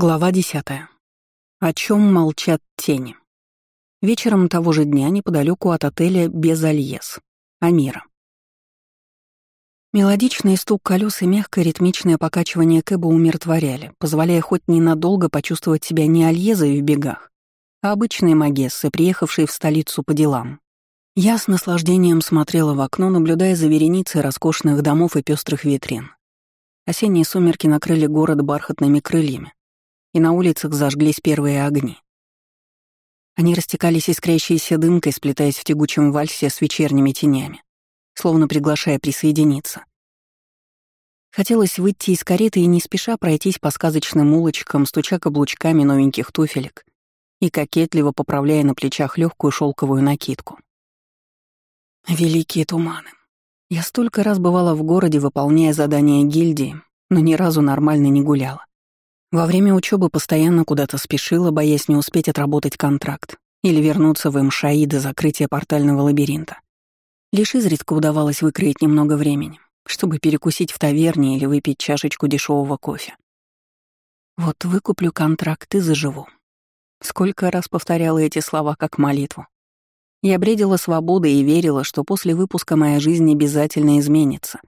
Глава десятая. О чем молчат тени. Вечером того же дня неподалеку от отеля Безальес, Амира. Мелодичный стук колес и мягкое ритмичное покачивание Кэба умиротворяли, позволяя хоть ненадолго почувствовать себя не Альезой в бегах, а обычной Магессы, приехавшей в столицу по делам. Я с наслаждением смотрела в окно, наблюдая за вереницей роскошных домов и пестрых витрин. Осенние сумерки накрыли город бархатными крыльями, и на улицах зажглись первые огни. Они растекались искрящейся дымкой, сплетаясь в тягучем вальсе с вечерними тенями, словно приглашая присоединиться. Хотелось выйти из кареты и не спеша пройтись по сказочным улочкам, стуча каблучками новеньких туфелек и кокетливо поправляя на плечах легкую шелковую накидку. Великие туманы. Я столько раз бывала в городе, выполняя задания гильдии, но ни разу нормально не гуляла. Во время учебы постоянно куда-то спешила, боясь не успеть отработать контракт или вернуться в МШИ до закрытия портального лабиринта. Лишь изредка удавалось выкроить немного времени, чтобы перекусить в таверне или выпить чашечку дешевого кофе. Вот выкуплю контракт и заживу. Сколько раз повторяла эти слова как молитву. Я бредила свободой и верила, что после выпуска моя жизнь обязательно изменится.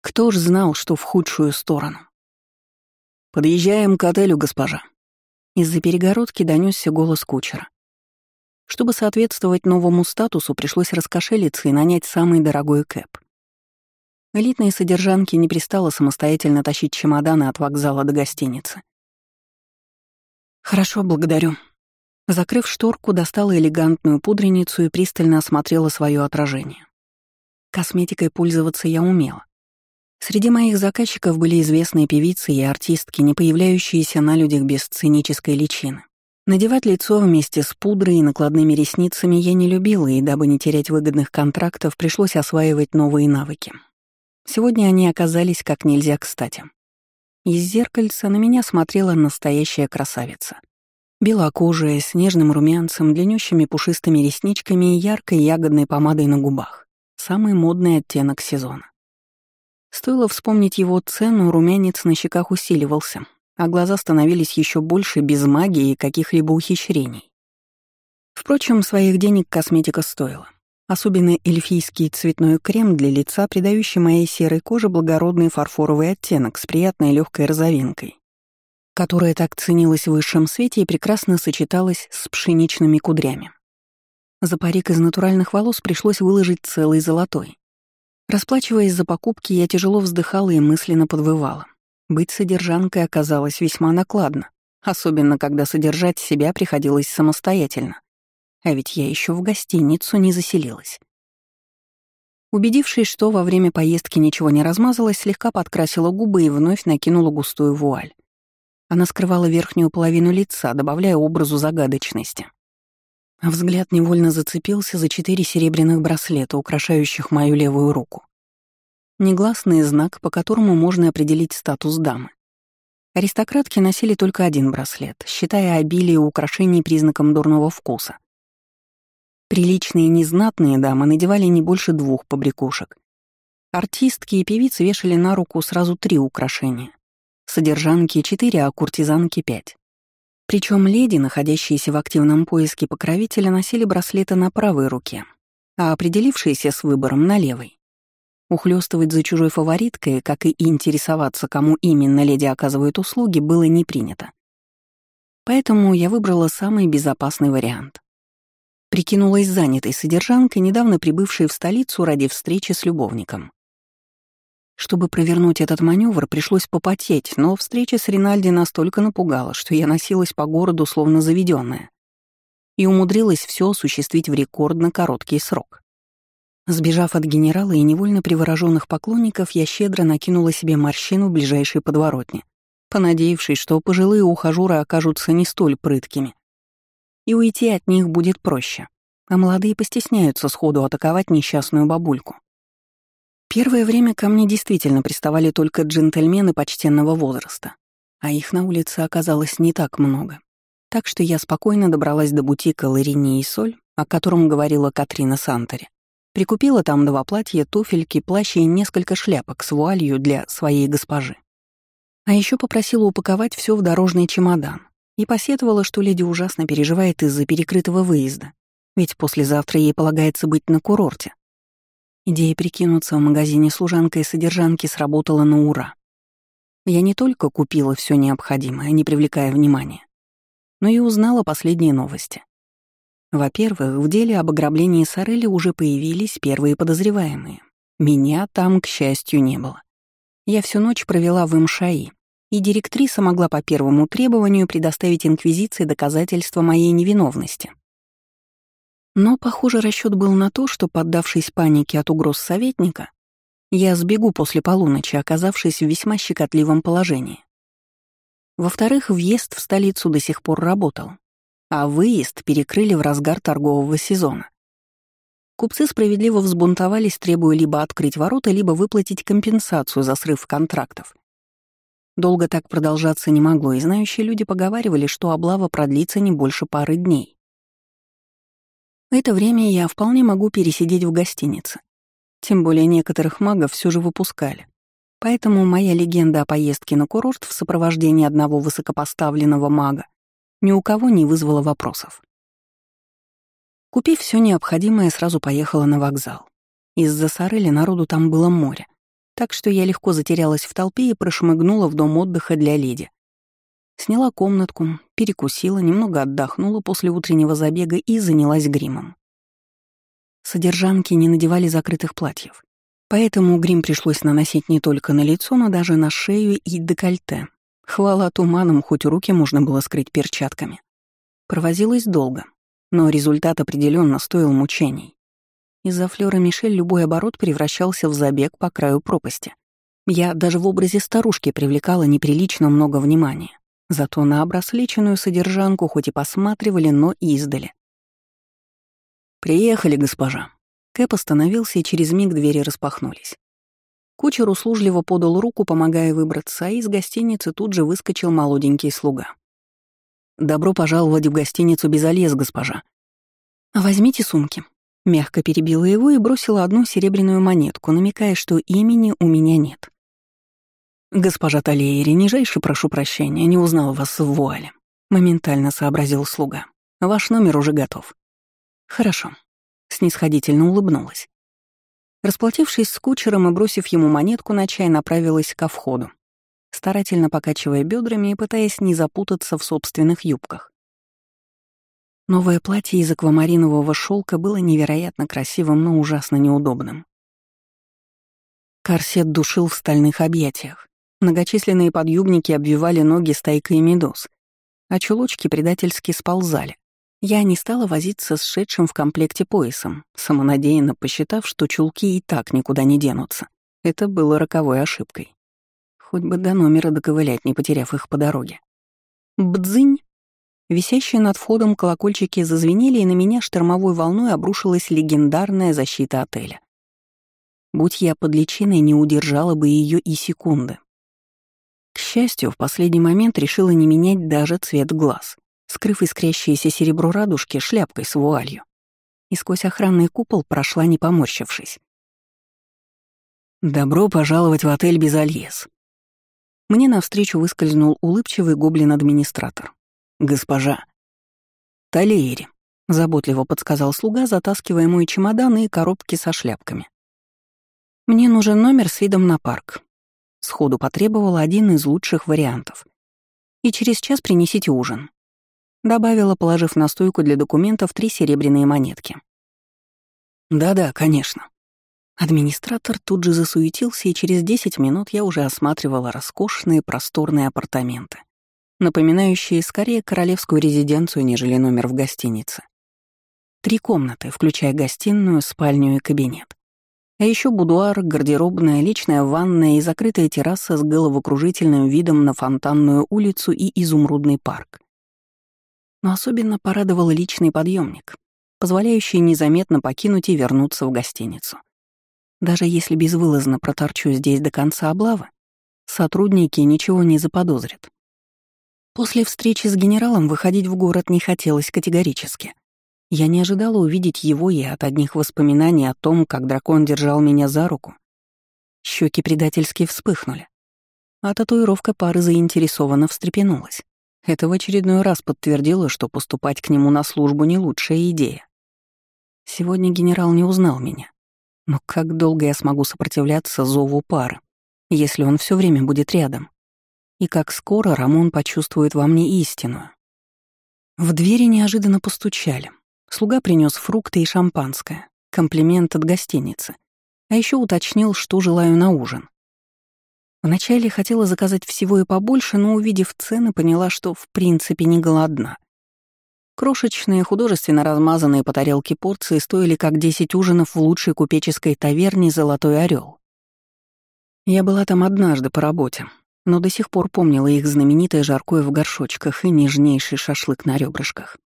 Кто ж знал, что в худшую сторону? «Подъезжаем к отелю, госпожа». Из-за перегородки донесся голос кучера. Чтобы соответствовать новому статусу, пришлось раскошелиться и нанять самый дорогой кэп. Элитные содержанки не пристало самостоятельно тащить чемоданы от вокзала до гостиницы. «Хорошо, благодарю». Закрыв шторку, достала элегантную пудреницу и пристально осмотрела свое отражение. Косметикой пользоваться я умела. Среди моих заказчиков были известные певицы и артистки, не появляющиеся на людях без сценической личины. Надевать лицо вместе с пудрой и накладными ресницами я не любила, и дабы не терять выгодных контрактов, пришлось осваивать новые навыки. Сегодня они оказались как нельзя кстати. Из зеркальца на меня смотрела настоящая красавица. Белокожая, с нежным румянцем, длиннющими пушистыми ресничками и яркой ягодной помадой на губах. Самый модный оттенок сезона. Стоило вспомнить его цену, румянец на щеках усиливался, а глаза становились еще больше без магии и каких-либо ухищрений. Впрочем, своих денег косметика стоила. Особенно эльфийский цветной крем для лица, придающий моей серой коже благородный фарфоровый оттенок с приятной легкой розовинкой, которая так ценилась в высшем свете и прекрасно сочеталась с пшеничными кудрями. За парик из натуральных волос пришлось выложить целый золотой. Расплачиваясь за покупки, я тяжело вздыхала и мысленно подвывала. Быть содержанкой оказалось весьма накладно, особенно когда содержать себя приходилось самостоятельно. А ведь я еще в гостиницу не заселилась. Убедившись, что во время поездки ничего не размазалось, слегка подкрасила губы и вновь накинула густую вуаль. Она скрывала верхнюю половину лица, добавляя образу загадочности. Взгляд невольно зацепился за четыре серебряных браслета, украшающих мою левую руку. Негласный знак, по которому можно определить статус дамы. Аристократки носили только один браслет, считая обилие украшений признаком дурного вкуса. Приличные незнатные дамы надевали не больше двух побрякушек. Артистки и певицы вешали на руку сразу три украшения. Содержанки — четыре, а куртизанки — пять. Причем леди, находящиеся в активном поиске покровителя, носили браслеты на правой руке, а определившиеся с выбором — на левой. Ухлёстывать за чужой фавориткой, как и интересоваться, кому именно леди оказывают услуги, было не принято. Поэтому я выбрала самый безопасный вариант. Прикинулась занятой содержанкой, недавно прибывшей в столицу ради встречи с любовником. Чтобы провернуть этот маневр, пришлось попотеть, но встреча с Ринальди настолько напугала, что я носилась по городу словно заведенная и умудрилась все осуществить в рекордно короткий срок. Сбежав от генерала и невольно привороженных поклонников, я щедро накинула себе морщину в ближайшей подворотне, понадеявшись, что пожилые ухажёры окажутся не столь прыткими. И уйти от них будет проще, а молодые постесняются сходу атаковать несчастную бабульку. Первое время ко мне действительно приставали только джентльмены почтенного возраста, а их на улице оказалось не так много. Так что я спокойно добралась до бутика Ларини и Соль, о котором говорила Катрина Сантери. Прикупила там два платья, туфельки, плащи и несколько шляпок с вуалью для своей госпожи. А еще попросила упаковать все в дорожный чемодан и посетовала, что леди ужасно переживает из-за перекрытого выезда, ведь послезавтра ей полагается быть на курорте. Идея прикинуться в магазине служанкой и содержанки сработала на ура. Я не только купила все необходимое, не привлекая внимания, но и узнала последние новости. Во-первых, в деле об ограблении Сорели уже появились первые подозреваемые. Меня там, к счастью, не было. Я всю ночь провела в МШАИ, и директриса могла по первому требованию предоставить Инквизиции доказательства моей невиновности. Но, похоже, расчет был на то, что, поддавшись панике от угроз советника, я сбегу после полуночи, оказавшись в весьма щекотливом положении. Во-вторых, въезд в столицу до сих пор работал, а выезд перекрыли в разгар торгового сезона. Купцы справедливо взбунтовались, требуя либо открыть ворота, либо выплатить компенсацию за срыв контрактов. Долго так продолжаться не могло, и знающие люди поговаривали, что облава продлится не больше пары дней. Это время я вполне могу пересидеть в гостинице. Тем более некоторых магов все же выпускали. Поэтому моя легенда о поездке на курорт в сопровождении одного высокопоставленного мага ни у кого не вызвала вопросов. Купив все необходимое, сразу поехала на вокзал. Из-за Сарели народу там было море, так что я легко затерялась в толпе и прошмыгнула в дом отдыха для леди. Сняла комнатку, перекусила, немного отдохнула после утреннего забега и занялась гримом. Содержанки не надевали закрытых платьев, поэтому грим пришлось наносить не только на лицо, но даже на шею и декольте. Хвала туманом, хоть руки можно было скрыть перчатками. Провозилась долго, но результат определенно стоил мучений. Из-за Флёра Мишель любой оборот превращался в забег по краю пропасти. Я даже в образе старушки привлекала неприлично много внимания. Зато на обраслеченную содержанку хоть и посматривали, но издали. «Приехали, госпожа». Кэп остановился, и через миг двери распахнулись. Кучер услужливо подал руку, помогая выбраться, а из гостиницы тут же выскочил молоденький слуга. «Добро пожаловать в гостиницу «Безолез», госпожа». «Возьмите сумки». Мягко перебила его и бросила одну серебряную монетку, намекая, что имени у меня нет. «Госпожа Талейри, нижайше прошу прощения, не узнал вас в вуале», — моментально сообразил слуга. «Ваш номер уже готов». «Хорошо», — снисходительно улыбнулась. Расплатившись с кучером и бросив ему монетку на чай, направилась ко входу старательно покачивая бедрами и пытаясь не запутаться в собственных юбках. Новое платье из аквамаринового шелка было невероятно красивым, но ужасно неудобным. Корсет душил в стальных объятиях. Многочисленные подъюбники обвивали ноги стайкой медуз, а чулочки предательски сползали. Я не стала возиться с шедшим в комплекте поясом, самонадеянно посчитав, что чулки и так никуда не денутся. Это было роковой ошибкой. Хоть бы до номера доковылять, не потеряв их по дороге. Бдзынь! Висящие над входом колокольчики зазвенели, и на меня штормовой волной обрушилась легендарная защита отеля. Будь я под личиной, не удержала бы ее и секунды. К счастью, в последний момент решила не менять даже цвет глаз, скрыв искрящееся серебро радужки шляпкой с вуалью. И сквозь охранный купол прошла, не поморщившись. «Добро пожаловать в отель Безальес», мне навстречу выскользнул улыбчивый гоблин-администратор. «Госпожа». «Талиери», — заботливо подсказал слуга, затаскивая мой чемодан и коробки со шляпками. «Мне нужен номер с видом на парк». Сходу потребовала один из лучших вариантов. «И через час принесите ужин». Добавила, положив на стойку для документов три серебряные монетки. «Да-да, конечно», Администратор тут же засуетился, и через 10 минут я уже осматривала роскошные просторные апартаменты, напоминающие скорее королевскую резиденцию, нежели номер в гостинице. Три комнаты, включая гостиную, спальню и кабинет. А еще будуар, гардеробная, личная ванная и закрытая терраса с головокружительным видом на фонтанную улицу и изумрудный парк. Но особенно порадовал личный подъемник, позволяющий незаметно покинуть и вернуться в гостиницу. Даже если безвылазно проторчу здесь до конца облавы, сотрудники ничего не заподозрят. После встречи с генералом выходить в город не хотелось категорически. Я не ожидала увидеть его и от одних воспоминаний о том, как дракон держал меня за руку. Щеки предательски вспыхнули. а татуировка пары заинтересованно встрепенулась. Это в очередной раз подтвердило, что поступать к нему на службу не лучшая идея. Сегодня генерал не узнал меня. Но как долго я смогу сопротивляться зову пары, если он все время будет рядом? И как скоро Рамон почувствует во мне истину? В двери неожиданно постучали. Слуга принес фрукты и шампанское, комплимент от гостиницы. А еще уточнил, что желаю на ужин. Вначале хотела заказать всего и побольше, но, увидев цены, поняла, что в принципе не голодна. Крошечные, художественно размазанные по тарелке порции стоили как 10 ужинов в лучшей купеческой таверне «Золотой орел. Я была там однажды по работе, но до сих пор помнила их знаменитое жаркое в горшочках и нежнейший шашлык на ребрышках.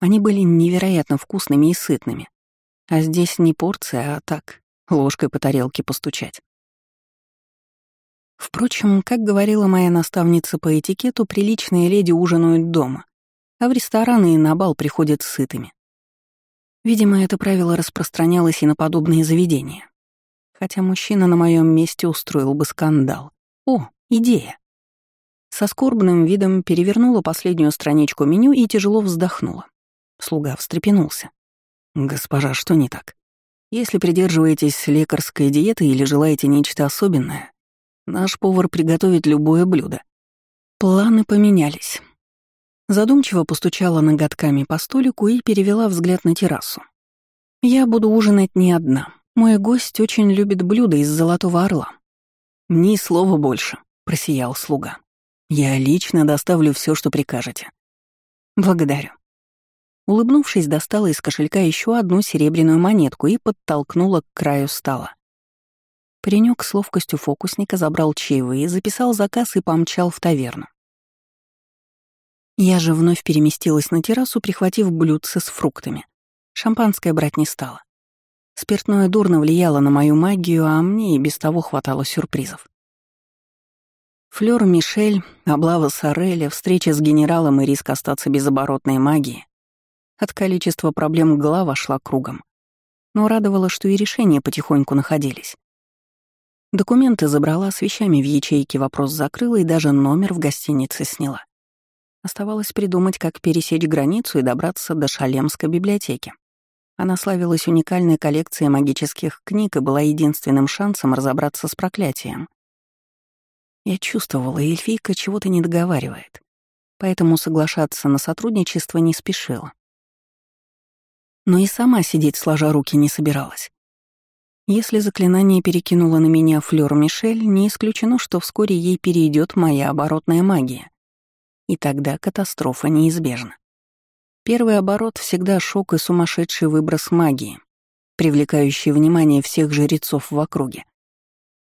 Они были невероятно вкусными и сытными. А здесь не порция, а так, ложкой по тарелке постучать. Впрочем, как говорила моя наставница по этикету, приличные леди ужинают дома, а в рестораны и на бал приходят сытыми. Видимо, это правило распространялось и на подобные заведения. Хотя мужчина на моем месте устроил бы скандал. О, идея. Со скорбным видом перевернула последнюю страничку меню и тяжело вздохнула. Слуга встрепенулся. «Госпожа, что не так? Если придерживаетесь лекарской диеты или желаете нечто особенное, наш повар приготовит любое блюдо». Планы поменялись. Задумчиво постучала ноготками по столику и перевела взгляд на террасу. «Я буду ужинать не одна. Мой гость очень любит блюда из золотого орла». «Ни слова больше», — просиял слуга. «Я лично доставлю все, что прикажете». «Благодарю». Улыбнувшись, достала из кошелька еще одну серебряную монетку и подтолкнула к краю стола. Паренек с ловкостью фокусника забрал чаевые, записал заказ и помчал в таверну. Я же вновь переместилась на террасу, прихватив блюдце с фруктами. Шампанское брать не стала. Спиртное дурно влияло на мою магию, а мне и без того хватало сюрпризов. Флёр Мишель, облава Сореля, встреча с генералом и риск остаться без оборотной магии. От количества проблем голова шла кругом. Но радовало, что и решения потихоньку находились. Документы забрала, с вещами в ячейке вопрос закрыла и даже номер в гостинице сняла. Оставалось придумать, как пересечь границу и добраться до Шалемской библиотеки. Она славилась уникальной коллекцией магических книг и была единственным шансом разобраться с проклятием. Я чувствовала, эльфийка чего-то не договаривает, поэтому соглашаться на сотрудничество не спешила. Но и сама сидеть сложа руки не собиралась. Если заклинание перекинуло на меня флёр Мишель, не исключено, что вскоре ей перейдет моя оборотная магия и тогда катастрофа неизбежна. Первый оборот всегда шок и сумасшедший выброс магии, привлекающий внимание всех жрецов в округе.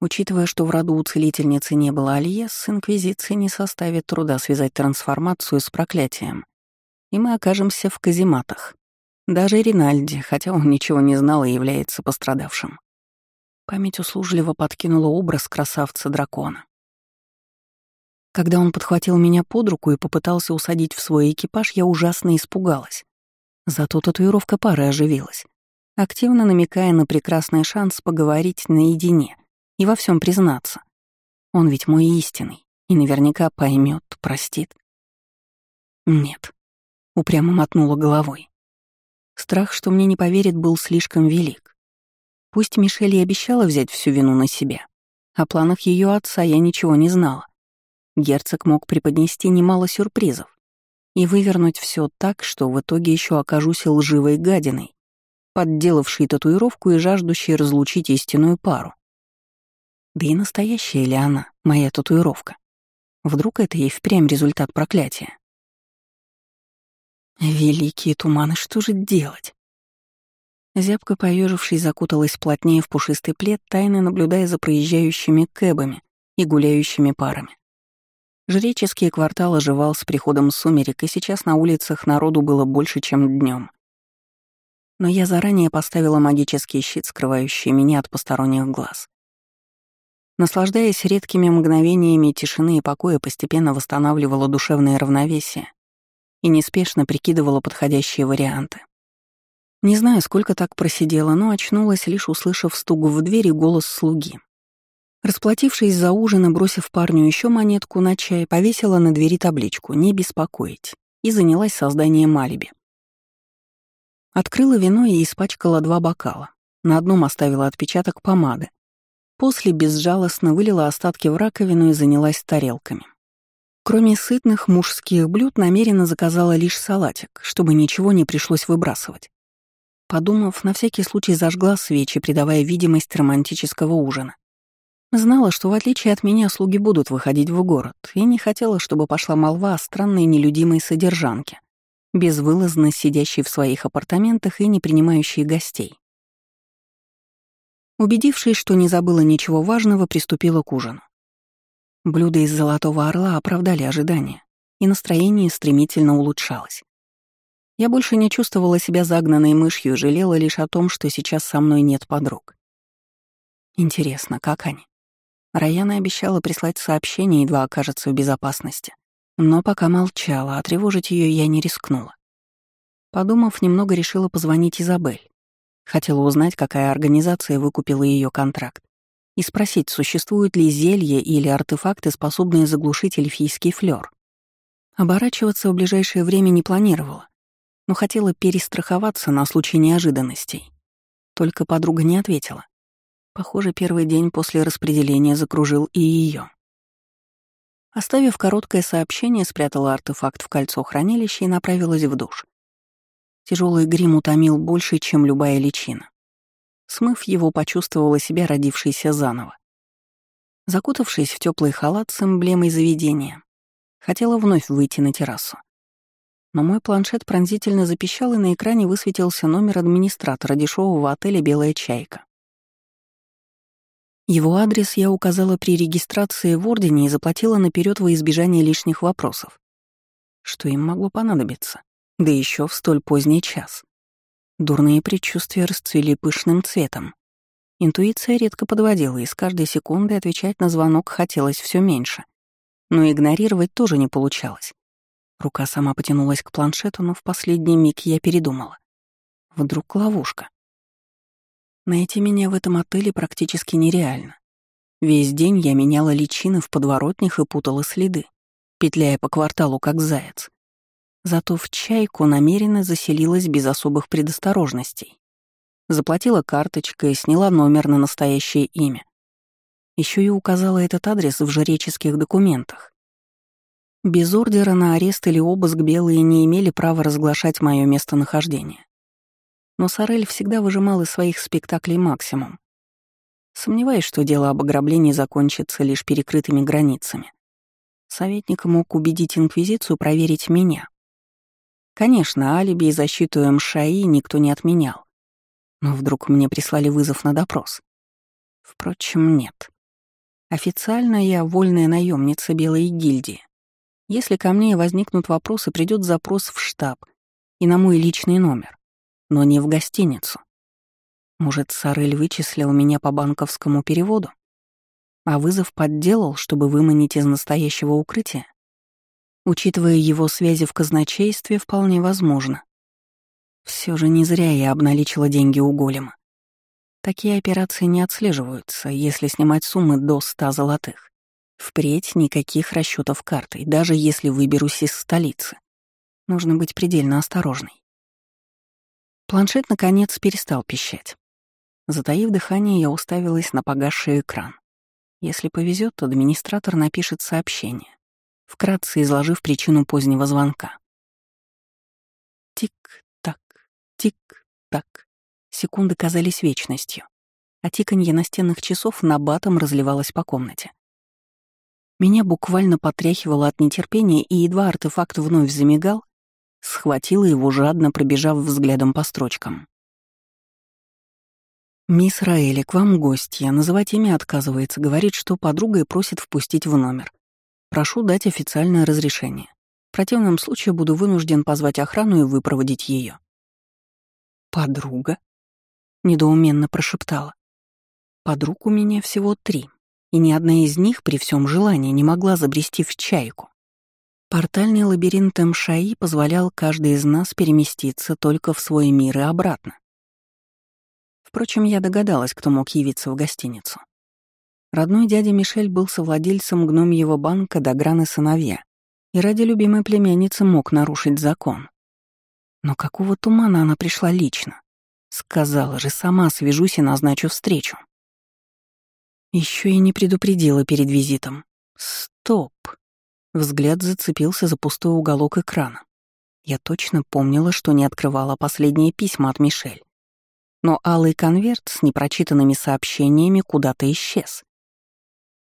Учитывая, что в роду у целительницы не было Альес, с Инквизицией не составит труда связать трансформацию с проклятием, и мы окажемся в казематах. Даже Ринальди, хотя он ничего не знал и является пострадавшим. Память услужливо подкинула образ красавца-дракона. Когда он подхватил меня под руку и попытался усадить в свой экипаж, я ужасно испугалась. Зато татуировка пары оживилась, активно намекая на прекрасный шанс поговорить наедине и во всем признаться. Он ведь мой истинный и наверняка поймет, простит. Нет, упрямо мотнула головой. Страх, что мне не поверит, был слишком велик. Пусть Мишель и обещала взять всю вину на себя, о планах ее отца я ничего не знала герцог мог преподнести немало сюрпризов и вывернуть все так, что в итоге еще окажусь лживой гадиной, подделавшей татуировку и жаждущей разлучить истинную пару. Да и настоящая ли она, моя татуировка? Вдруг это и впрямь результат проклятия? Великие туманы, что же делать? Зябко поежившись, закуталась плотнее в пушистый плед, тайно наблюдая за проезжающими кэбами и гуляющими парами. Жреческий квартал оживал с приходом сумерек, и сейчас на улицах народу было больше, чем днем. Но я заранее поставила магический щит, скрывающий меня от посторонних глаз. Наслаждаясь редкими мгновениями тишины и покоя, постепенно восстанавливала душевное равновесие и неспешно прикидывала подходящие варианты. Не знаю, сколько так просидела, но очнулась, лишь услышав стук в дверь и голос слуги. Расплатившись за ужин и бросив парню еще монетку на чай, повесила на двери табличку «Не беспокоить» и занялась созданием алиби. Открыла вино и испачкала два бокала. На одном оставила отпечаток помады. После безжалостно вылила остатки в раковину и занялась тарелками. Кроме сытных мужских блюд, намеренно заказала лишь салатик, чтобы ничего не пришлось выбрасывать. Подумав, на всякий случай зажгла свечи, придавая видимость романтического ужина. Знала, что в отличие от меня слуги будут выходить в город, и не хотела, чтобы пошла молва о странной нелюдимой содержанке, безвылазно сидящей в своих апартаментах и не принимающей гостей. Убедившись, что не забыла ничего важного, приступила к ужину. Блюда из золотого орла оправдали ожидания, и настроение стремительно улучшалось. Я больше не чувствовала себя загнанной мышью и жалела лишь о том, что сейчас со мной нет подруг. Интересно, как они? Раяна обещала прислать сообщение, едва окажется в безопасности. Но пока молчала, а тревожить ее я не рискнула. Подумав, немного решила позвонить Изабель. Хотела узнать, какая организация выкупила ее контракт, и спросить, существуют ли зелья или артефакты, способные заглушить эльфийский флёр. Оборачиваться в ближайшее время не планировала, но хотела перестраховаться на случай неожиданностей. Только подруга не ответила. Похоже, первый день после распределения закружил и ее. Оставив короткое сообщение, спрятала артефакт в кольцо хранилища и направилась в душ. Тяжелый грим утомил больше, чем любая личина. Смыв его, почувствовала себя родившейся заново. Закутавшись в теплый халат с эмблемой заведения, хотела вновь выйти на террасу. Но мой планшет пронзительно запищал, и на экране высветился номер администратора дешевого отеля «Белая чайка». Его адрес я указала при регистрации в Ордене и заплатила наперед во избежание лишних вопросов. Что им могло понадобиться? Да еще в столь поздний час. Дурные предчувствия расцвели пышным цветом. Интуиция редко подводила, и с каждой секунды отвечать на звонок хотелось все меньше. Но игнорировать тоже не получалось. Рука сама потянулась к планшету, но в последний миг я передумала. Вдруг ловушка. Найти меня в этом отеле практически нереально. Весь день я меняла личины в подворотнях и путала следы, петляя по кварталу как заяц. Зато в чайку намеренно заселилась без особых предосторожностей. Заплатила карточкой, сняла номер на настоящее имя. Еще и указала этот адрес в жреческих документах. Без ордера на арест или обыск белые не имели права разглашать мое местонахождение но Сорель всегда выжимал из своих спектаклей максимум. Сомневаюсь, что дело об ограблении закончится лишь перекрытыми границами. Советник мог убедить Инквизицию проверить меня. Конечно, алиби и защиту МШАИ никто не отменял. Но вдруг мне прислали вызов на допрос. Впрочем, нет. Официально я вольная наемница Белой гильдии. Если ко мне возникнут вопросы, придет запрос в штаб и на мой личный номер но не в гостиницу. Может, Сарель вычислил меня по банковскому переводу? А вызов подделал, чтобы выманить из настоящего укрытия? Учитывая его связи в казначействе, вполне возможно. Все же не зря я обналичила деньги у голема. Такие операции не отслеживаются, если снимать суммы до 100 золотых. Впредь никаких расчетов картой, даже если выберусь из столицы. Нужно быть предельно осторожной. Планшет, наконец, перестал пищать. Затаив дыхание, я уставилась на погасший экран. Если повезет, то администратор напишет сообщение, вкратце изложив причину позднего звонка. Тик-так, тик-так. Секунды казались вечностью, а тиканье настенных часов на батом разливалось по комнате. Меня буквально потряхивало от нетерпения, и едва артефакт вновь замигал, Схватила его, жадно пробежав взглядом по строчкам. «Мисс Раэли, к вам гостья. Называть имя отказывается, говорит, что подруга и просит впустить в номер. Прошу дать официальное разрешение. В противном случае буду вынужден позвать охрану и выпроводить ее. «Подруга?» — недоуменно прошептала. «Подруг у меня всего три, и ни одна из них при всем желании не могла забрести в чайку. Портальный лабиринт Мшаи позволял каждой из нас переместиться только в свой мир и обратно. Впрочем, я догадалась, кто мог явиться в гостиницу. Родной дядя Мишель был совладельцем гномьего банка Дагран и сыновья, и ради любимой племянницы мог нарушить закон. Но какого тумана она пришла лично? Сказала же, сама свяжусь и назначу встречу. Еще и не предупредила перед визитом. Стоп. Взгляд зацепился за пустой уголок экрана. Я точно помнила, что не открывала последние письма от Мишель. Но алый конверт с непрочитанными сообщениями куда-то исчез.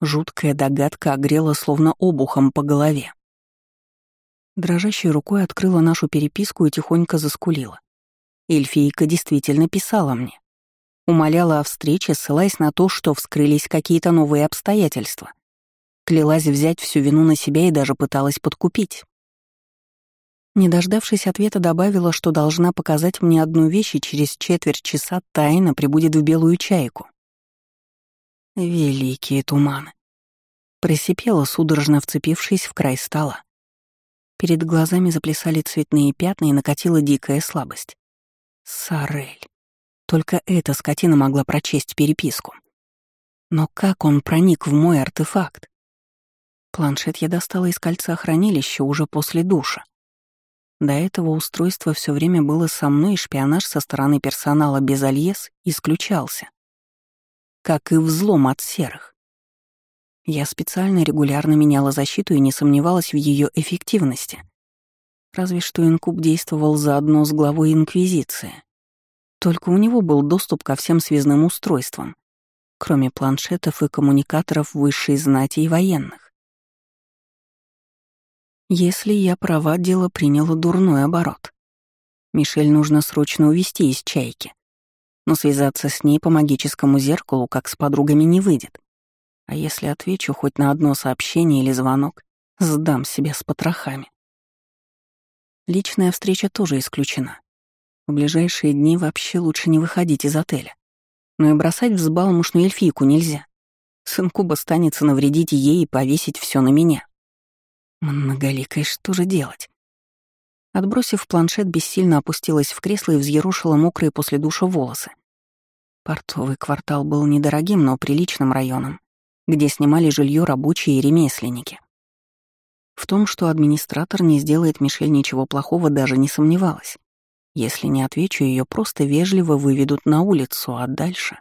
Жуткая догадка огрела словно обухом по голове. Дрожащей рукой открыла нашу переписку и тихонько заскулила. Эльфийка действительно писала мне. Умоляла о встрече, ссылаясь на то, что вскрылись какие-то новые обстоятельства. Клялась взять всю вину на себя и даже пыталась подкупить. Не дождавшись ответа, добавила, что должна показать мне одну вещь и через четверть часа тайно прибудет в белую чайку. Великие туманы. Присипела, судорожно вцепившись в край стола. Перед глазами заплясали цветные пятна и накатила дикая слабость. Сарель. Только эта скотина могла прочесть переписку. Но как он проник в мой артефакт? Планшет я достала из кольца хранилища уже после душа. До этого устройство все время было со мной, и шпионаж со стороны персонала без Альес исключался. Как и взлом от серых. Я специально регулярно меняла защиту и не сомневалась в ее эффективности. Разве что инкуб действовал заодно с главой Инквизиции. Только у него был доступ ко всем связным устройствам, кроме планшетов и коммуникаторов высшей знати и военных. Если я права, дело приняло дурной оборот. Мишель нужно срочно увести из чайки. Но связаться с ней по магическому зеркалу, как с подругами, не выйдет. А если отвечу хоть на одно сообщение или звонок, сдам себя с потрохами. Личная встреча тоже исключена. В ближайшие дни вообще лучше не выходить из отеля. Но и бросать взбалмошную эльфийку нельзя. Сын Куба станется навредить ей и повесить все на меня. Многоликой, что же делать? Отбросив планшет, бессильно опустилась в кресло и взъерушила мокрые после душа волосы. Портовый квартал был недорогим, но приличным районом, где снимали жилье рабочие и ремесленники. В том, что администратор не сделает Мишель ничего плохого, даже не сомневалась. Если не отвечу, ее просто вежливо выведут на улицу, а дальше...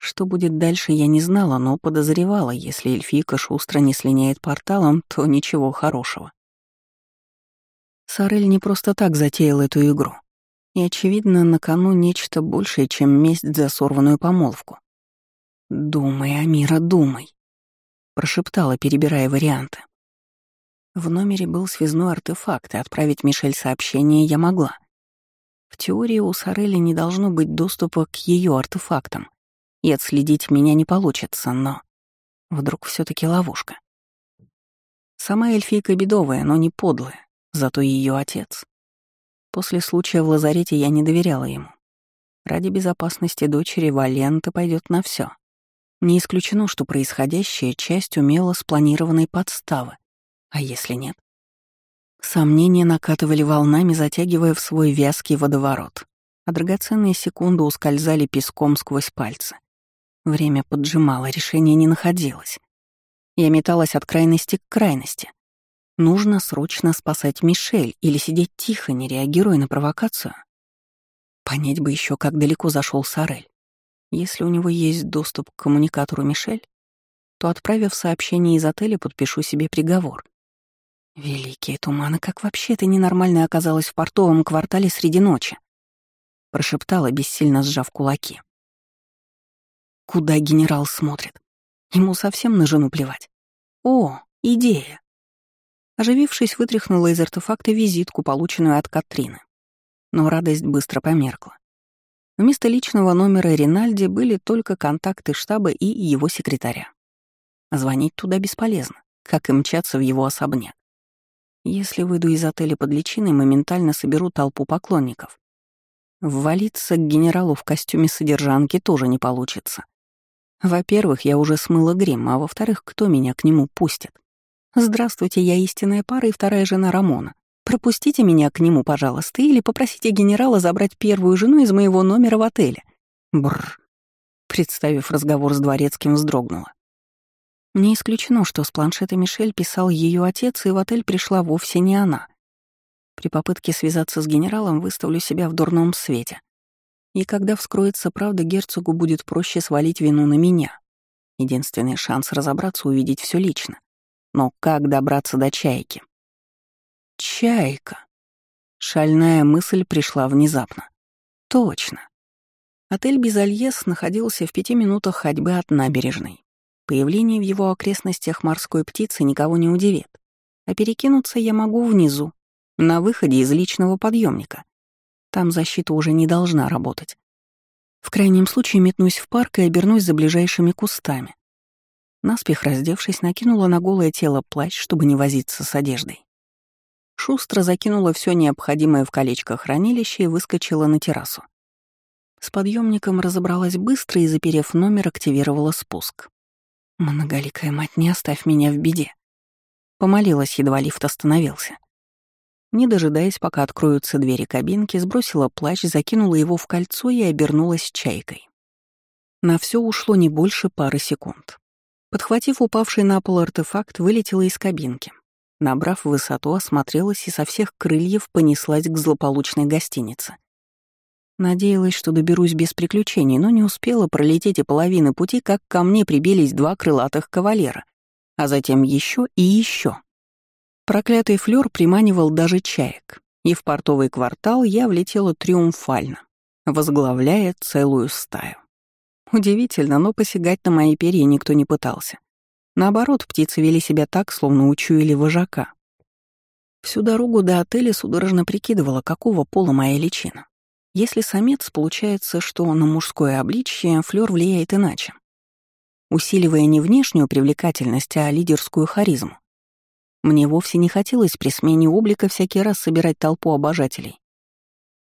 Что будет дальше, я не знала, но подозревала, если эльфийка шустро не слиняет порталом, то ничего хорошего. Сарель не просто так затеял эту игру. И, очевидно, на кону нечто большее, чем месть за сорванную помолвку. «Думай, Амира, думай», — прошептала, перебирая варианты. В номере был связной артефакт, и отправить Мишель сообщение я могла. В теории у Сарели не должно быть доступа к ее артефактам, и отследить меня не получится, но... Вдруг все таки ловушка. Сама эльфийка бедовая, но не подлая, зато ее отец. После случая в лазарете я не доверяла ему. Ради безопасности дочери Валента пойдет на все. Не исключено, что происходящее — часть умело спланированной подставы. А если нет? Сомнения накатывали волнами, затягивая в свой вязкий водоворот, а драгоценные секунды ускользали песком сквозь пальцы. Время поджимало, решения не находилось. Я металась от крайности к крайности. Нужно срочно спасать Мишель или сидеть тихо, не реагируя на провокацию. Понять бы еще, как далеко зашел Сарель. Если у него есть доступ к коммуникатору Мишель, то, отправив сообщение из отеля, подпишу себе приговор. Великие туманы, как вообще ты ненормально оказалась в портовом квартале среди ночи? Прошептала, бессильно сжав кулаки. Куда генерал смотрит? Ему совсем на жену плевать. О, идея. Оживившись, вытряхнула из артефакта визитку, полученную от Катрины. Но радость быстро померкла. Вместо личного номера Ринальди были только контакты штаба и его секретаря. Звонить туда бесполезно, как и мчаться в его особняк. Если выйду из отеля под личиной, моментально соберу толпу поклонников. Ввалиться к генералу в костюме содержанки тоже не получится. Во-первых, я уже смыла грим, а во-вторых, кто меня к нему пустит? Здравствуйте, я истинная пара и вторая жена Рамона. Пропустите меня к нему, пожалуйста, или попросите генерала забрать первую жену из моего номера в отеле. Бррр. Представив разговор с дворецким, вздрогнула. Не исключено, что с планшета Мишель писал ее отец, и в отель пришла вовсе не она. При попытке связаться с генералом выставлю себя в дурном свете. И когда вскроется правда, герцогу будет проще свалить вину на меня. Единственный шанс разобраться — увидеть все лично. Но как добраться до чайки? Чайка. Шальная мысль пришла внезапно. Точно. Отель Безальес находился в пяти минутах ходьбы от набережной. Появление в его окрестностях морской птицы никого не удивит. А перекинуться я могу внизу, на выходе из личного подъемника. Там защита уже не должна работать. В крайнем случае метнусь в парк и обернусь за ближайшими кустами. Наспех раздевшись, накинула на голое тело плащ, чтобы не возиться с одеждой. Шустро закинула все необходимое в колечко хранилище и выскочила на террасу. С подъемником разобралась быстро и, заперев номер, активировала спуск. «Многоликая мать, не оставь меня в беде!» Помолилась, едва лифт остановился. Не дожидаясь, пока откроются двери кабинки, сбросила плащ, закинула его в кольцо и обернулась чайкой. На все ушло не больше пары секунд. Подхватив упавший на пол артефакт, вылетела из кабинки. Набрав высоту, осмотрелась и со всех крыльев понеслась к злополучной гостинице. Надеялась, что доберусь без приключений, но не успела пролететь и половины пути, как ко мне прибились два крылатых кавалера, а затем еще и еще. Проклятый флёр приманивал даже чаек, и в портовый квартал я влетела триумфально, возглавляя целую стаю. Удивительно, но посягать на мои перья никто не пытался. Наоборот, птицы вели себя так, словно учуяли вожака. Всю дорогу до отеля судорожно прикидывала, какого пола моя личина. Если самец, получается, что на мужское обличье флёр влияет иначе, усиливая не внешнюю привлекательность, а лидерскую харизму. Мне вовсе не хотелось при смене облика всякий раз собирать толпу обожателей.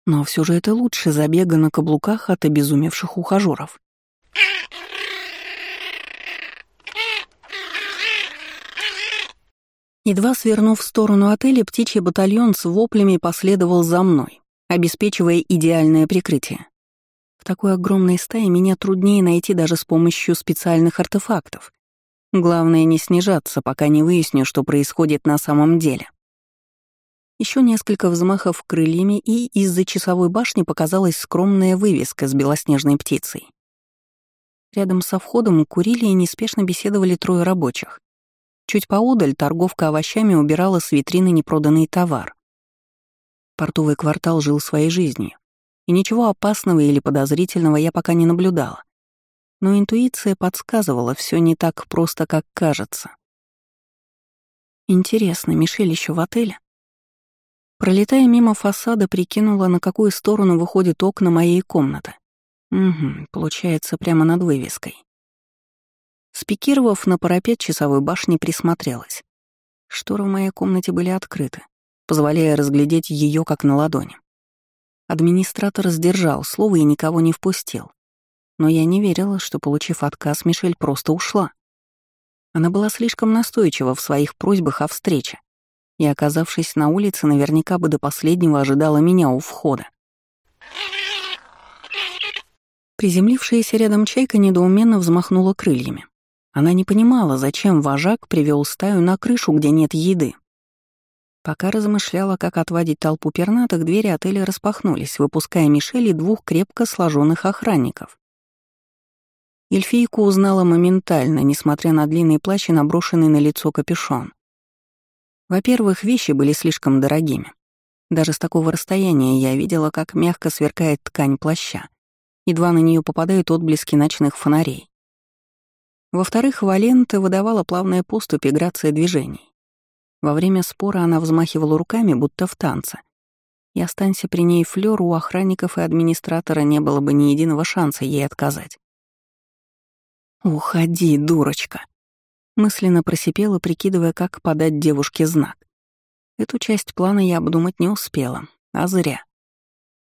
Но все же это лучше забега на каблуках от обезумевших ухажеров. Едва свернув в сторону отеля, птичий батальон с воплями последовал за мной, обеспечивая идеальное прикрытие. В такой огромной стае меня труднее найти даже с помощью специальных артефактов. Главное не снижаться, пока не выясню, что происходит на самом деле. Еще несколько взмахов крыльями, и из-за часовой башни показалась скромная вывеска с белоснежной птицей. Рядом со входом курили и неспешно беседовали трое рабочих. Чуть поодаль торговка овощами убирала с витрины непроданный товар. Портовый квартал жил своей жизнью, и ничего опасного или подозрительного я пока не наблюдала но интуиция подсказывала все не так просто, как кажется. Интересно, Мишель еще в отеле? Пролетая мимо фасада, прикинула, на какую сторону выходят окна моей комнаты. Угу, получается, прямо над вывеской. Спикировав на парапет часовой башни, присмотрелась. Шторы в моей комнате были открыты, позволяя разглядеть ее как на ладони. Администратор сдержал слово и никого не впустил но я не верила, что, получив отказ, Мишель просто ушла. Она была слишком настойчива в своих просьбах о встрече, и, оказавшись на улице, наверняка бы до последнего ожидала меня у входа. Приземлившаяся рядом чайка недоуменно взмахнула крыльями. Она не понимала, зачем вожак привел стаю на крышу, где нет еды. Пока размышляла, как отводить толпу пернатых, двери отеля распахнулись, выпуская Мишель и двух крепко сложенных охранников. Эльфийку узнала моментально, несмотря на длинный плащ и наброшенный на лицо капюшон. Во-первых, вещи были слишком дорогими. Даже с такого расстояния я видела, как мягко сверкает ткань плаща. Едва на нее попадают отблески ночных фонарей. Во-вторых, Валента выдавала плавная поступь и грация движений. Во время спора она взмахивала руками, будто в танце. И останься при ней флёр, у охранников и администратора не было бы ни единого шанса ей отказать. «Уходи, дурочка!» Мысленно просипела, прикидывая, как подать девушке знак. Эту часть плана я обдумать не успела, а зря.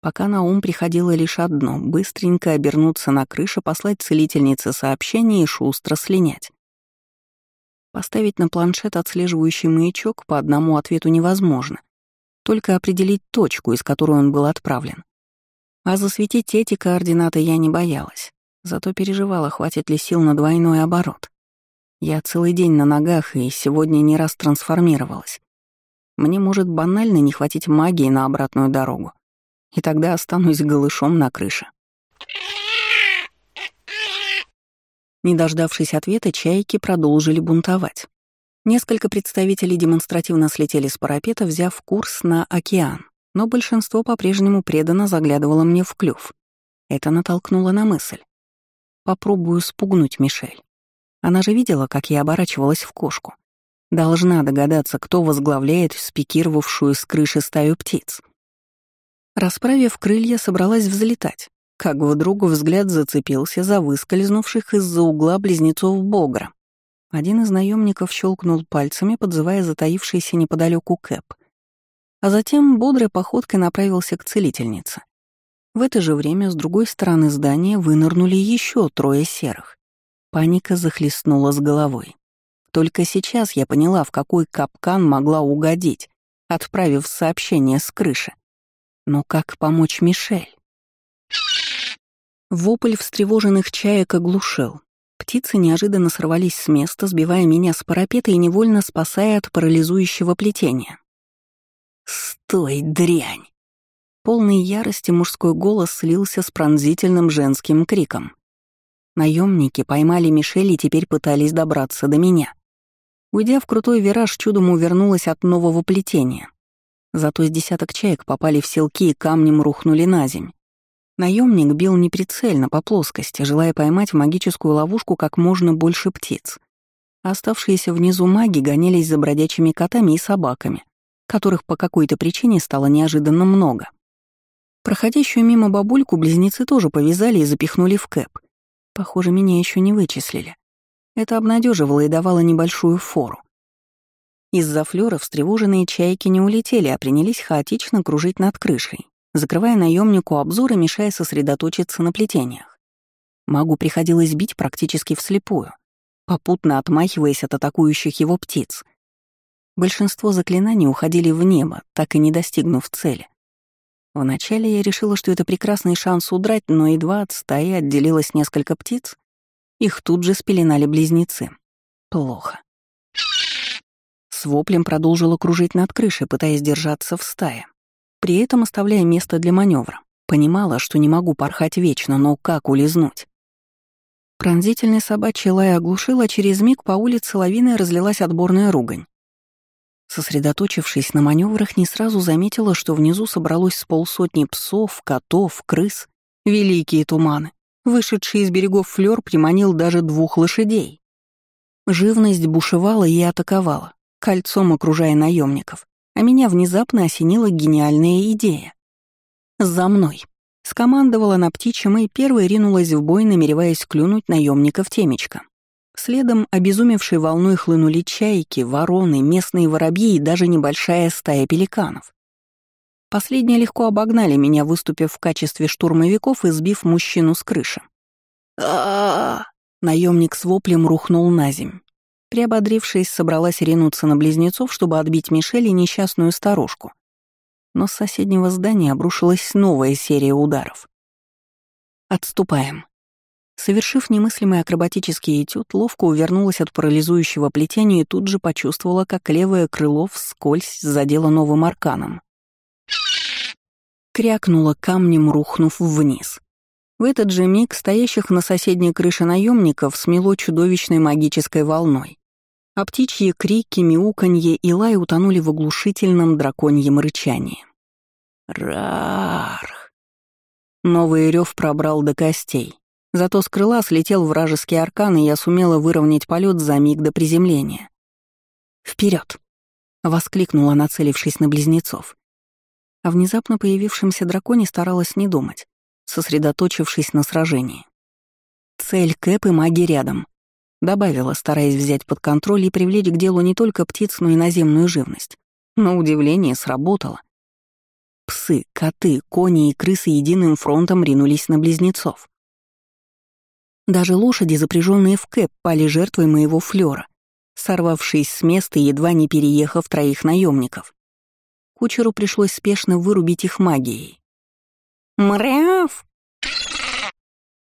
Пока на ум приходило лишь одно — быстренько обернуться на крыше, послать целительнице сообщение и шустро слинять. Поставить на планшет отслеживающий маячок по одному ответу невозможно. Только определить точку, из которой он был отправлен. А засветить эти координаты я не боялась. Зато переживала, хватит ли сил на двойной оборот. Я целый день на ногах и сегодня не раз трансформировалась. Мне может банально не хватить магии на обратную дорогу. И тогда останусь голышом на крыше. Не дождавшись ответа, чайки продолжили бунтовать. Несколько представителей демонстративно слетели с парапета, взяв курс на океан, но большинство по-прежнему преданно заглядывало мне в клюв. Это натолкнуло на мысль. Попробую спугнуть Мишель. Она же видела, как я оборачивалась в кошку. Должна догадаться, кто возглавляет спикировавшую с крыши стаю птиц. Расправив крылья, собралась взлетать, как вдруг взгляд зацепился за выскользнувших из-за угла близнецов Богра. Один из наемников щелкнул пальцами, подзывая затаившийся неподалеку Кэп. А затем бодрой походкой направился к целительнице. В это же время с другой стороны здания вынырнули еще трое серых. Паника захлестнула с головой. Только сейчас я поняла, в какой капкан могла угодить, отправив сообщение с крыши. Но как помочь Мишель? Вопль встревоженных чаек оглушил. Птицы неожиданно сорвались с места, сбивая меня с парапета и невольно спасая от парализующего плетения. «Стой, дрянь!» Полный ярости мужской голос слился с пронзительным женским криком. Наемники поймали Мишель и теперь пытались добраться до меня. Уйдя в крутой вираж, чудом увернулась от нового плетения. Зато с десяток чаек попали в селки и камнем рухнули на земь. Наемник бил неприцельно по плоскости, желая поймать в магическую ловушку как можно больше птиц. Оставшиеся внизу маги гонялись за бродячими котами и собаками, которых по какой-то причине стало неожиданно много. Проходящую мимо бабульку близнецы тоже повязали и запихнули в кэп. Похоже, меня еще не вычислили. Это обнадеживало и давало небольшую фору. Из-за флёра встревоженные чайки не улетели, а принялись хаотично кружить над крышей, закрывая наемнику обзор и мешая сосредоточиться на плетениях. Магу приходилось бить практически вслепую, попутно отмахиваясь от атакующих его птиц. Большинство заклинаний уходили в небо, так и не достигнув цели. Вначале я решила, что это прекрасный шанс удрать, но едва от стаи отделилось несколько птиц, их тут же спеленали близнецы. Плохо. С воплем продолжила кружить над крышей, пытаясь держаться в стае при этом оставляя место для маневра. Понимала, что не могу порхать вечно, но как улизнуть? Пронзительный собачий лай оглушил, а через миг по улице лавиной разлилась отборная ругань. Сосредоточившись на маневрах, не сразу заметила, что внизу собралось с полсотни псов, котов, крыс. Великие туманы. Вышедший из берегов флёр приманил даже двух лошадей. Живность бушевала и атаковала, кольцом окружая наемников а меня внезапно осенила гениальная идея. «За мной!» — скомандовала на птичьем и первой ринулась в бой, намереваясь клюнуть наемника в темечко. Следом обезумевшей волной хлынули чайки, вороны, местные воробьи и даже небольшая стая пеликанов. Последние легко обогнали меня, выступив в качестве штурмовиков и сбив мужчину с крыши. а Наемник с воплем рухнул на земь. Приободрившись, собралась ринуться на близнецов, чтобы отбить Мишель и несчастную старушку. Но с соседнего здания обрушилась новая серия ударов. «Отступаем». Совершив немыслимый акробатический этюд, ловко увернулась от парализующего плетения и тут же почувствовала, как левое крыло вскользь задело новым арканом. Крякнула камнем, рухнув вниз. В этот же миг стоящих на соседней крыше наемников смело чудовищной магической волной а птичьи крики, мяуканье и лай утонули в оглушительном драконьем рычании. Рарх! Новый рев пробрал до костей. Зато с крыла слетел вражеский аркан, и я сумела выровнять полет за миг до приземления. Вперед! воскликнула, нацелившись на близнецов. О внезапно появившемся драконе старалась не думать, сосредоточившись на сражении. Цель Кэп и маги рядом. Добавила, стараясь взять под контроль и привлечь к делу не только птиц, но и наземную живность. Но удивление сработало. Псы, коты, кони и крысы единым фронтом ринулись на близнецов. Даже лошади, запряженные в кэп, пали жертвой моего флера, сорвавшись с места и едва не переехав троих наемников. Кучеру пришлось спешно вырубить их магией. «Мряв!»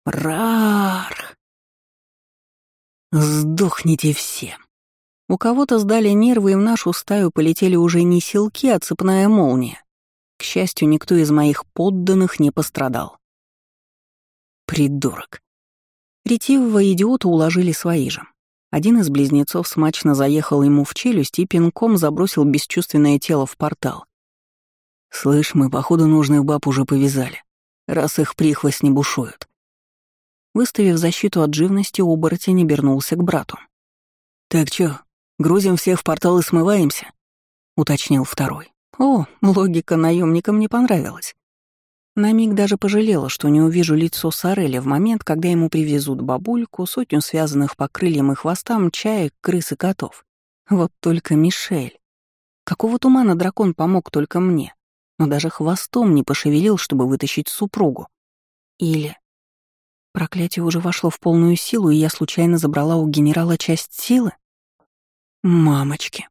«Рарх!» Сдохните все. У кого-то сдали нервы, и в нашу стаю полетели уже не силки, а цепная молния. К счастью, никто из моих подданных не пострадал. Придурок. Ретивого идиота уложили свои же. Один из близнецов смачно заехал ему в челюсть и пинком забросил бесчувственное тело в портал. «Слышь, мы, походу, нужных баб уже повязали, раз их прихвостни бушуют». Выставив защиту от живности, оборотень обернулся к брату. «Так чё, грузим всех в портал и смываемся?» — уточнил второй. О, логика наемникам не понравилась. На миг даже пожалела, что не увижу лицо Сорели в момент, когда ему привезут бабульку, сотню связанных по крыльям и хвостам чаек, крыс и котов. Вот только Мишель. Какого тумана дракон помог только мне, но даже хвостом не пошевелил, чтобы вытащить супругу. Или... Проклятие уже вошло в полную силу, и я случайно забрала у генерала часть силы? Мамочки.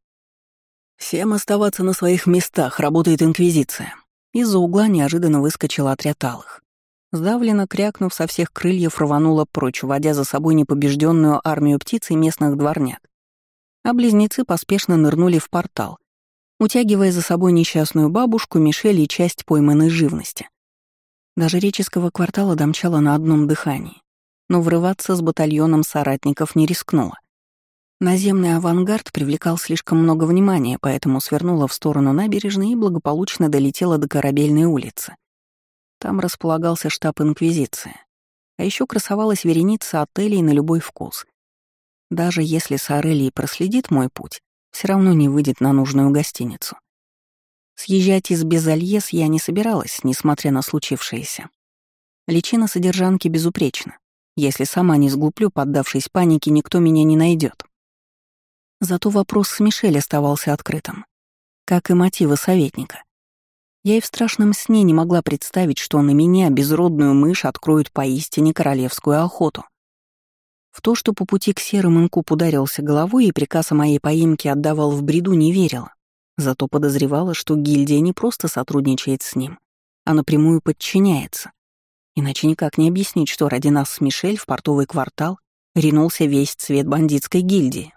Всем оставаться на своих местах, работает Инквизиция. Из-за угла неожиданно выскочил отряд алых. Сдавленно крякнув, со всех крыльев рванула прочь, водя за собой непобежденную армию птиц и местных дворняк. А близнецы поспешно нырнули в портал, утягивая за собой несчастную бабушку, Мишель и часть пойманной живности. Даже реческого квартала домчала на одном дыхании, но врываться с батальоном соратников не рискнула. Наземный авангард привлекал слишком много внимания, поэтому свернула в сторону набережной и благополучно долетела до Корабельной улицы. Там располагался штаб Инквизиции. А еще красовалась вереница отелей на любой вкус. Даже если Сорелий проследит мой путь, все равно не выйдет на нужную гостиницу. Съезжать из Безальес я не собиралась, несмотря на случившееся. Личина содержанки безупречна. Если сама не сглуплю, поддавшись панике, никто меня не найдет. Зато вопрос с Мишель оставался открытым, как и мотивы советника. Я и в страшном сне не могла представить, что на меня, безродную мышь, откроют поистине королевскую охоту. В то, что по пути к серым инкуб ударился головой и приказ о моей поимке отдавал в бреду, не верила. Зато подозревала, что гильдия не просто сотрудничает с ним, а напрямую подчиняется. Иначе никак не объяснить, что ради нас с Мишель в портовый квартал ринулся весь цвет бандитской гильдии.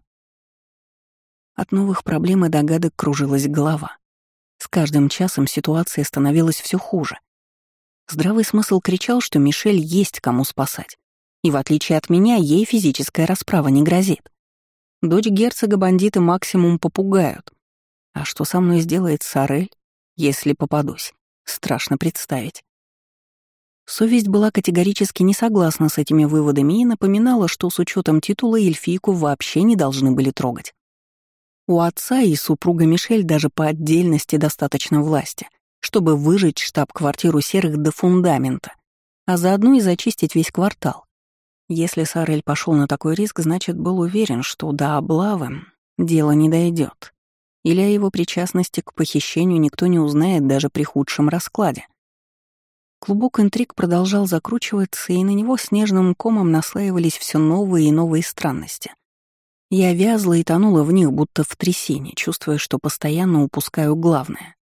От новых проблем и догадок кружилась голова. С каждым часом ситуация становилась все хуже. Здравый смысл кричал, что Мишель есть кому спасать. И в отличие от меня, ей физическая расправа не грозит. Дочь герцога бандиты максимум попугают. А что со мной сделает Сарель, если попадусь? Страшно представить. Совесть была категорически не согласна с этими выводами и напоминала, что с учетом титула эльфийку вообще не должны были трогать. У отца и супруга Мишель даже по отдельности достаточно власти, чтобы выжить штаб-квартиру серых до фундамента, а заодно и зачистить весь квартал. Если Сарель пошел на такой риск, значит, был уверен, что до облавы дело не дойдет. Или о его причастности к похищению никто не узнает даже при худшем раскладе. Клубок интриг продолжал закручиваться, и на него снежным комом наслаивались все новые и новые странности. Я вязла и тонула в них, будто в трясине, чувствуя, что постоянно упускаю главное.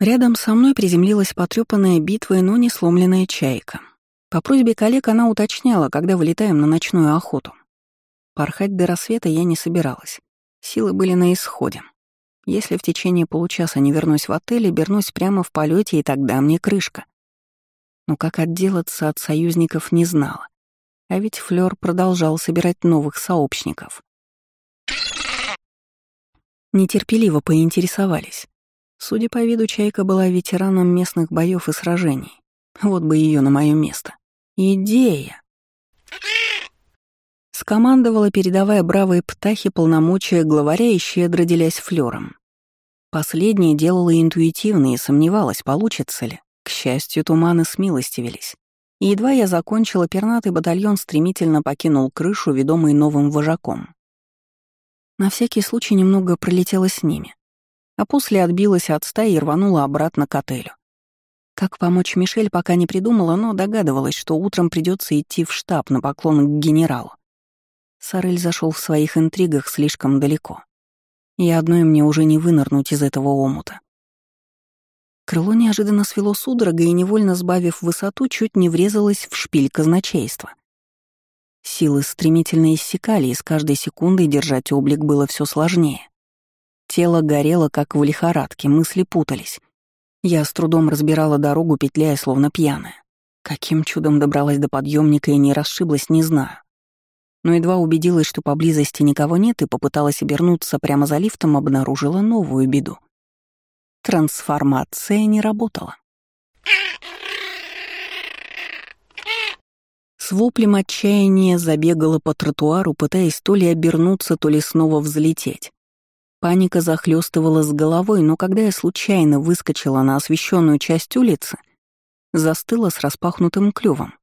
Рядом со мной приземлилась потрёпанная битвой, но не сломленная чайка. По просьбе коллег она уточняла, когда вылетаем на ночную охоту. Порхать до рассвета я не собиралась. Силы были на исходе. Если в течение получаса не вернусь в отель, вернусь прямо в полете, и тогда мне крышка но как отделаться от союзников не знала. А ведь Флёр продолжал собирать новых сообщников. Нетерпеливо поинтересовались. Судя по виду, Чайка была ветераном местных боев и сражений. Вот бы ее на мое место. Идея! Скомандовала, передавая бравые птахи полномочия главаря и щедро делясь флёром. Последнее делала интуитивно и сомневалась, получится ли. К счастью, туманы смилостивились. И едва я закончила, пернатый батальон стремительно покинул крышу, ведомый новым вожаком. На всякий случай немного пролетела с ними, а после отбилась от стаи и рванула обратно к отелю. Как помочь Мишель, пока не придумала, но догадывалась, что утром придется идти в штаб на поклон к генералу. Сарель зашел в своих интригах слишком далеко. И одной мне уже не вынырнуть из этого омута. Крыло неожиданно свело судорога и, невольно сбавив высоту, чуть не врезалось в шпиль казначейства. Силы стремительно иссякали, и с каждой секундой держать облик было все сложнее. Тело горело, как в лихорадке, мысли путались. Я с трудом разбирала дорогу, петляя, словно пьяная. Каким чудом добралась до подъемника и не расшиблась, не знаю. Но едва убедилась, что поблизости никого нет, и попыталась обернуться прямо за лифтом, обнаружила новую беду. Трансформация не работала. С воплем отчаяния забегала по тротуару, пытаясь то ли обернуться, то ли снова взлететь. Паника захлестывала с головой, но когда я случайно выскочила на освещенную часть улицы, застыла с распахнутым клювом.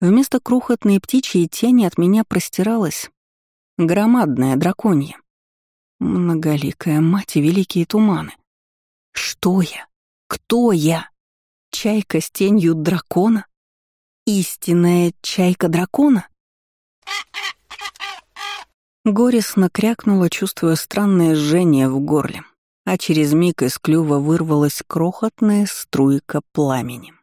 Вместо крохотной птичьей тени от меня простиралась громадная драконья. Многоликая мать и великие туманы. Что я? Кто я? Чайка с тенью дракона? Истинная чайка дракона? Горестно крякнула, чувствуя странное жжение в горле, а через миг из клюва вырвалась крохотная струйка пламени.